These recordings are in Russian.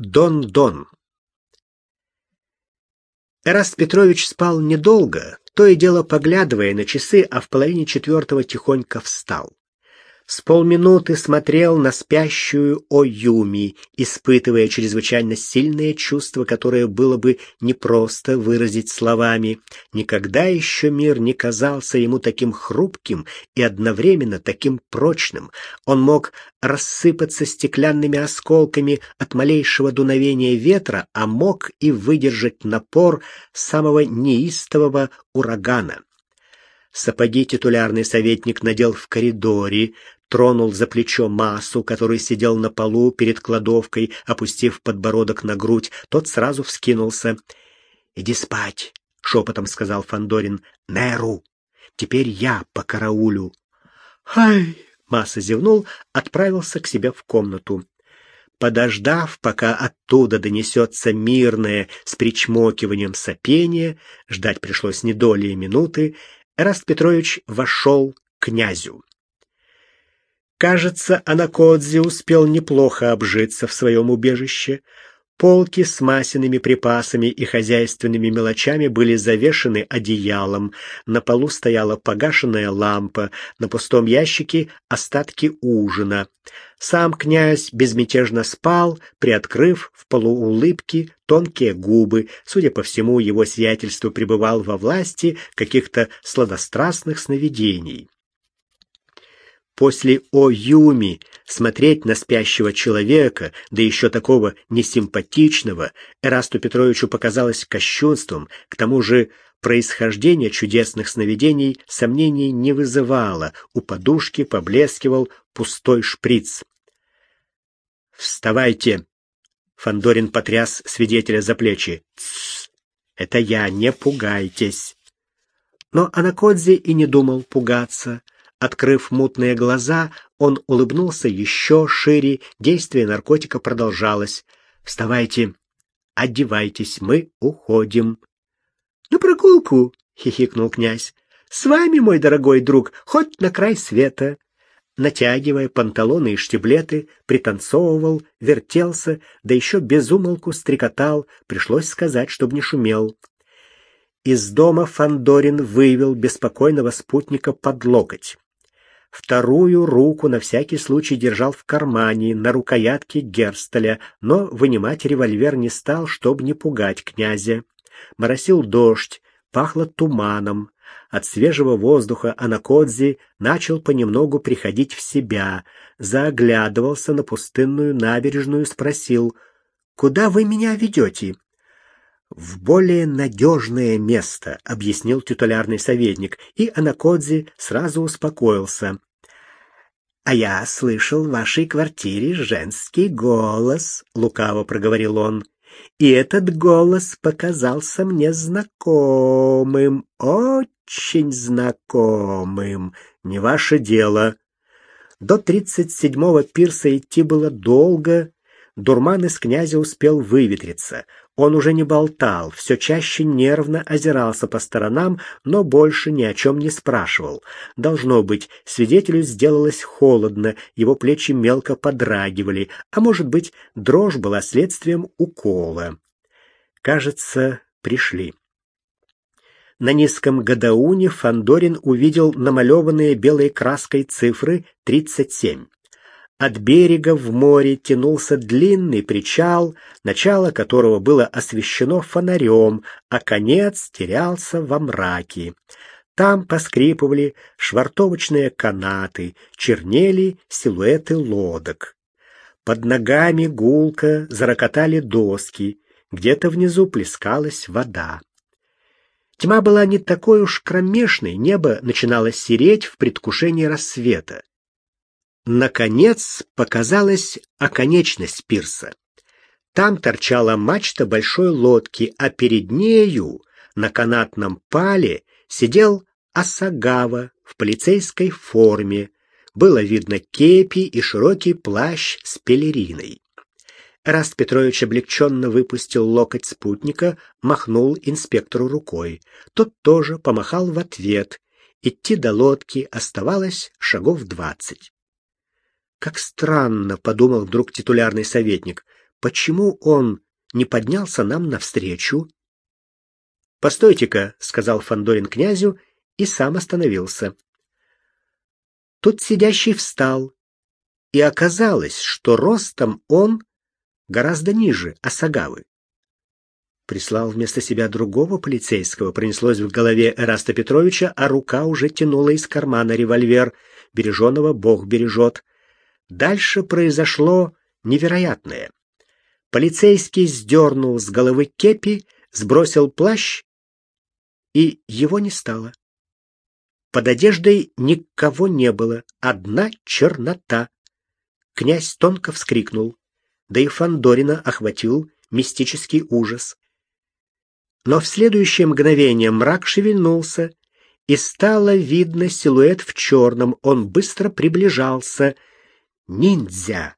Дон-Дон. Эраст Петрович спал недолго, то и дело поглядывая на часы, а в половине четвертого тихонько встал с полминуты смотрел на спящую Оюми, испытывая чрезвычайно сильное чувство, которое было бы непросто выразить словами. Никогда еще мир не казался ему таким хрупким и одновременно таким прочным. Он мог рассыпаться стеклянными осколками от малейшего дуновения ветра, а мог и выдержать напор самого неистового урагана. Сапоги титулярный советник надел в коридоре, тронул за плечо Массу, который сидел на полу перед кладовкой, опустив подбородок на грудь. Тот сразу вскинулся. «Иди спать», — шепотом сказал Фандорин. «Неру! Теперь я по караулю». «Ай!» — Масса зевнул, отправился к себе в комнату. Подождав, пока оттуда донесется мирное с причмокиванием сопение, ждать пришлось не минуты, Эраст Петрович вошел к князю. Кажется, Анакодзи успел неплохо обжиться в своем убежище. Полки с масляными припасами и хозяйственными мелочами были завешены одеялом, на полу стояла погашенная лампа, на пустом ящике остатки ужина. Сам князь безмятежно спал, приоткрыв в полуулыбке тонкие губы. Судя по всему, его сиятельство пребывал во власти каких-то сладострастных сновидений. После «О Юми» смотреть на спящего человека, да еще такого несимпатичного, Эрасту Петровичу показалось кощунством, к тому же происхождение чудесных сновидений сомнений не вызывало, у подушки поблескивал пустой шприц. «Вставайте!» — Фандорин потряс свидетеля за плечи. «Тссс! Это я, не пугайтесь!» Но Анакодзе и не думал пугаться — Открыв мутные глаза, он улыбнулся еще шире. Действие наркотика продолжалось. «Вставайте, одевайтесь, мы уходим». «На прогулку!» — хихикнул князь. «С вами, мой дорогой друг, хоть на край света!» Натягивая панталоны и штиблеты, пританцовывал, вертелся, да еще безумолку стрекотал, пришлось сказать, чтобы не шумел. Из дома Фандорин вывел беспокойного спутника под локоть. Вторую руку на всякий случай держал в кармане на рукоятке Герстеля, но вынимать револьвер не стал, чтобы не пугать князя. Моросил дождь, пахло туманом. От свежего воздуха Анакодзи начал понемногу приходить в себя, заглядывался на пустынную набережную, спросил, «Куда вы меня ведете?» «В более надежное место», — объяснил титулярный советник, и Анакодзи сразу успокоился. «А я слышал в вашей квартире женский голос», — лукаво проговорил он. «И этот голос показался мне знакомым, очень знакомым. Не ваше дело». До тридцать седьмого пирса идти было долго, Дурман из князя успел выветриться. Он уже не болтал, все чаще нервно озирался по сторонам, но больше ни о чем не спрашивал. Должно быть, свидетелю сделалось холодно, его плечи мелко подрагивали, а может быть, дрожь была следствием укола. Кажется, пришли. На низком гадауне Фандорин увидел намалеванные белой краской цифры 37. От берега в море тянулся длинный причал, начало которого было освещено фонарем, а конец терялся во мраке. Там поскрипывали швартовочные канаты, чернели силуэты лодок. Под ногами гулко зарокотали доски, где-то внизу плескалась вода. Тьма была не такой уж кромешной, небо начинало сереть в предвкушении рассвета. Наконец показалась оконечность пирса. Там торчала мачта большой лодки, а перед нею на канатном пале сидел Асагава в полицейской форме. Было видно кепи и широкий плащ с пелериной. Раст Петрович облегченно выпустил локоть спутника, махнул инспектору рукой. Тот тоже помахал в ответ. Идти до лодки оставалось шагов двадцать. Как странно, подумал вдруг титулярный советник. почему он не поднялся нам навстречу? Постойте-ка, сказал Фандорин князю и сам остановился. Тут сидящий встал, и оказалось, что ростом он гораздо ниже Асагавы. Прислал вместо себя другого полицейского, пронеслось в голове Эраста Петровича, а рука уже тянула из кармана револьвер. Береженого Бог бережет. Дальше произошло невероятное. Полицейский сдернул с головы кепи, сбросил плащ, и его не стало. Под одеждой никого не было, одна чернота. Князь тонко вскрикнул, да и Фандорина охватил мистический ужас. Но в следующее мгновение мрак шевельнулся, и стало видно силуэт в черном. Он быстро приближался. Ниндзя!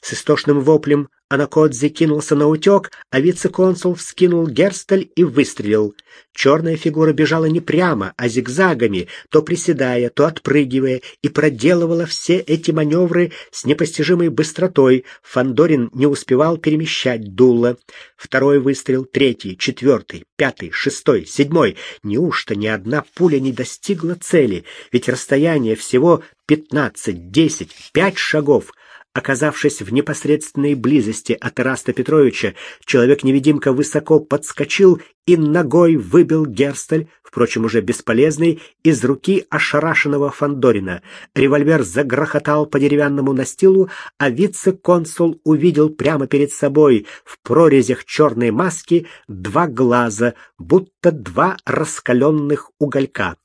С истошным воплем Анакодзе кинулся на утек, а вице-консул вскинул герстель и выстрелил. Черная фигура бежала не прямо, а зигзагами, то приседая, то отпрыгивая, и проделывала все эти маневры с непостижимой быстротой. Фандорин не успевал перемещать дуло. Второй выстрел, третий, четвертый, пятый, шестой, седьмой. Неужто ни одна пуля не достигла цели? Ведь расстояние всего пятнадцать, десять, пять шагов. Оказавшись в непосредственной близости от Ираста Петровича, человек-невидимка высоко подскочил и ногой выбил Герстель, впрочем, уже бесполезный, из руки ошарашенного Фандорина. Револьвер загрохотал по деревянному настилу, а вице-консул увидел прямо перед собой в прорезях черной маски два глаза, будто два раскаленных уголька.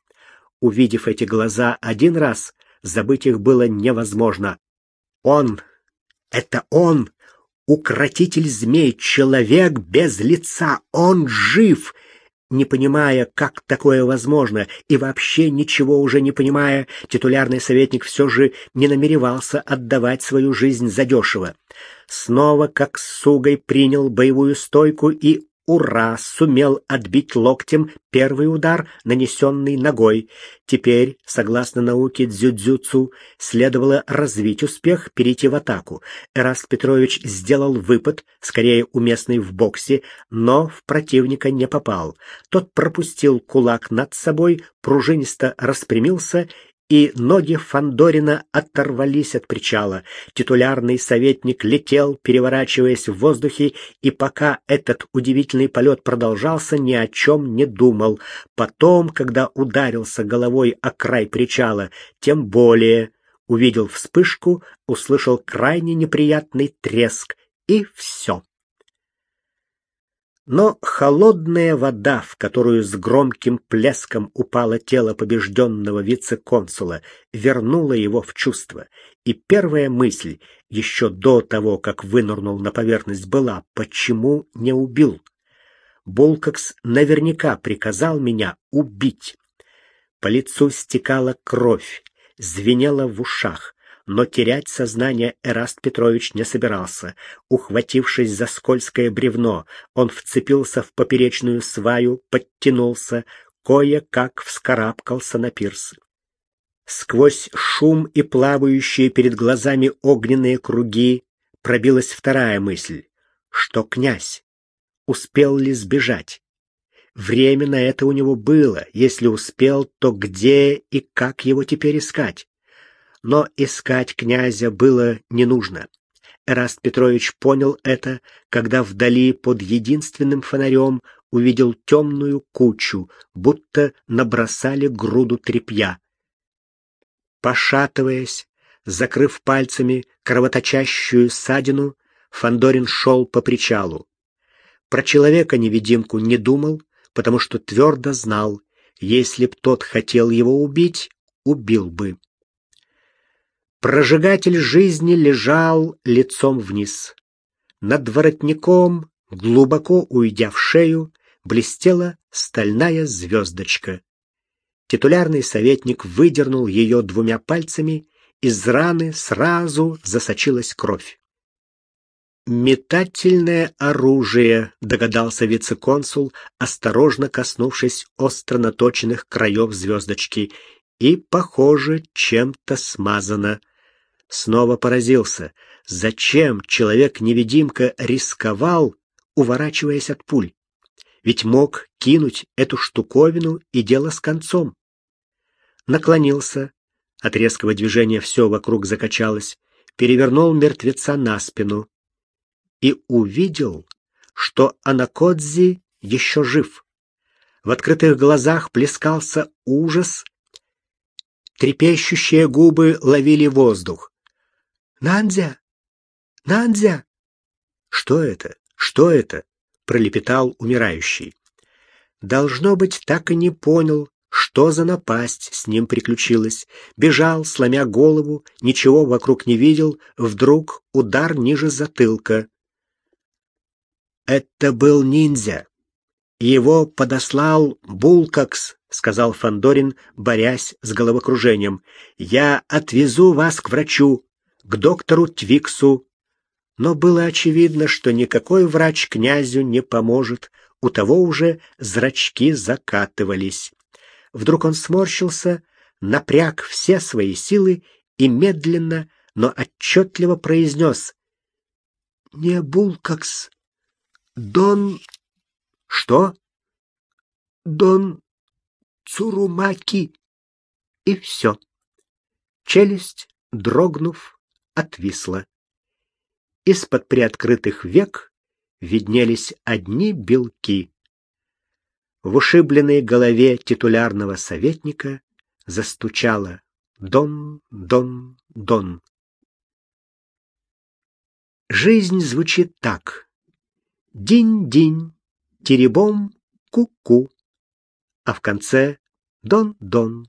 Увидев эти глаза один раз, забыть их было невозможно. Он, это он, укротитель змей, человек без лица, он жив, не понимая, как такое возможно, и вообще ничего уже не понимая, титулярный советник все же не намеревался отдавать свою жизнь задешево. Снова, как с сугой, принял боевую стойку и Ура! Сумел отбить локтем первый удар, нанесенный ногой. Теперь, согласно науке дзюдзюцу, следовало развить успех, перейти в атаку. Эраст Петрович сделал выпад, скорее уместный в боксе, но в противника не попал. Тот пропустил кулак над собой, пружинисто распрямился и ноги Фандорина оторвались от причала. Титулярный советник летел, переворачиваясь в воздухе, и пока этот удивительный полет продолжался, ни о чем не думал. Потом, когда ударился головой о край причала, тем более увидел вспышку, услышал крайне неприятный треск, и все. Но холодная вода, в которую с громким плеском упало тело побежденного вице-консула, вернула его в чувство. И первая мысль, еще до того, как вынырнул на поверхность, была «почему не убил?». Булкакс наверняка приказал меня убить. По лицу стекала кровь, звенела в ушах но терять сознание Эраст Петрович не собирался. Ухватившись за скользкое бревно, он вцепился в поперечную сваю, подтянулся, кое-как вскарабкался на пирс. Сквозь шум и плавающие перед глазами огненные круги пробилась вторая мысль. Что князь? Успел ли сбежать? Время на это у него было. Если успел, то где и как его теперь искать? Но искать князя было не нужно. Эраст Петрович понял это, когда вдали под единственным фонарем увидел темную кучу, будто набросали груду тряпья. Пошатываясь, закрыв пальцами кровоточащую ссадину, Фандорин шел по причалу. Про человека-невидимку не думал, потому что твердо знал, если б тот хотел его убить, убил бы. Прожигатель жизни лежал лицом вниз. Над воротником, глубоко уйдя в шею, блестела стальная звездочка. Титулярный советник выдернул ее двумя пальцами, из раны сразу засочилась кровь. «Метательное оружие», — догадался вице-консул, осторожно коснувшись остро наточенных краев звездочки, — «и, похоже, чем-то смазано». Снова поразился, зачем человек-невидимка рисковал, уворачиваясь от пуль. Ведь мог кинуть эту штуковину и дело с концом. Наклонился, от резкого движения все вокруг закачалось, перевернул мертвеца на спину и увидел, что Анакодзи еще жив. В открытых глазах плескался ужас, трепещущие губы ловили воздух. «Нандзя! Нандзя!» «Что это? Что это?» — пролепетал умирающий. Должно быть, так и не понял, что за напасть с ним приключилась. Бежал, сломя голову, ничего вокруг не видел, вдруг удар ниже затылка. Это был ниндзя. Его подослал Булкакс, сказал Фандорин, борясь с головокружением. Я отвезу вас к врачу, к доктору Твиксу. Но было очевидно, что никакой врач князю не поможет. У того уже зрачки закатывались. Вдруг он сморщился, напряг все свои силы и медленно, но отчетливо произнес «Не Булкакс, Дон...» «Что?» «Дон Цурумаки». И все. Челюсть, дрогнув, отвисла. Из-под приоткрытых век виднелись одни белки. В ушибленной голове титулярного советника застучало «Дон, дон, дон». Жизнь звучит так. Динь-динь, теребом, ку-ку. А в конце «Дон-дон».